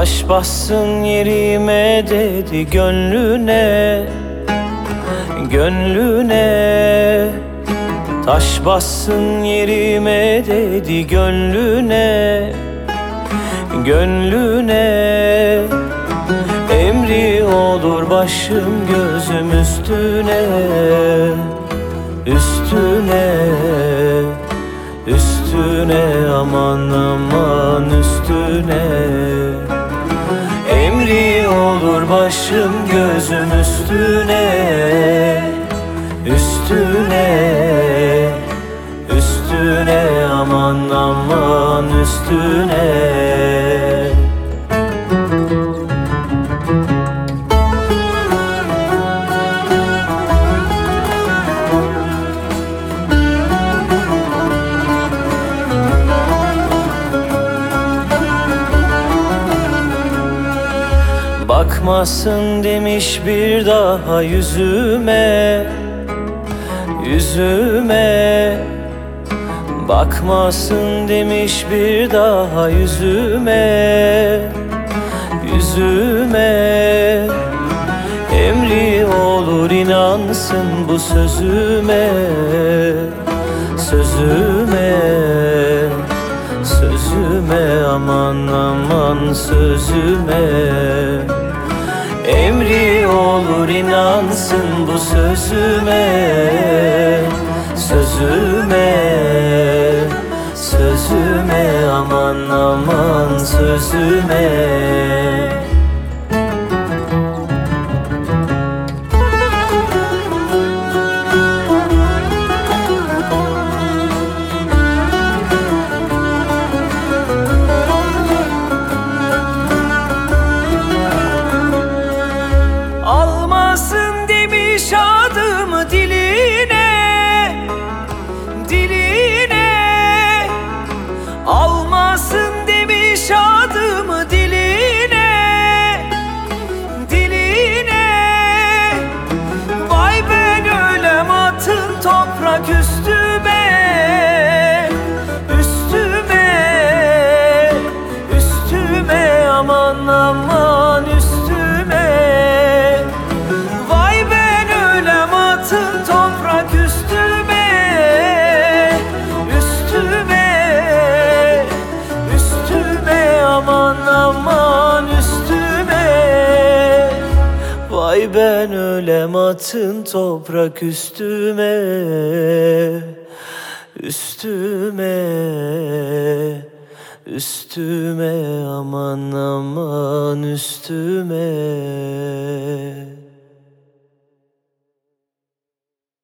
Taş bassın yerime dedi gönlüne Gönlüne. Taş bassın yerime dedi gönlüne Gönlüne. Emri olur başım gözüm üstüne Üstüne. Üstüne aman aman üstüne üstüne Üstüne Üstüne aman aman üstüne Bakmasın demiş bir daha yüzüme Yüzüme. Bakmasın demiş bir daha yüzüme Yüzüme. Emri olur inansın bu sözüme Sözüme. Sözüme aman aman sözüme Emri olur inansın bu sözüme Sözüme Sözüme aman aman sözüme Almasın demiş adımı diline Diline. Almasın demiş adımı diline Diline. Vay ben ölem atın toprak üstüme Üstüme Üstüme. Aman aman Vay ben ölem atın toprak üstüme Üstüme Üstüme aman aman üstüme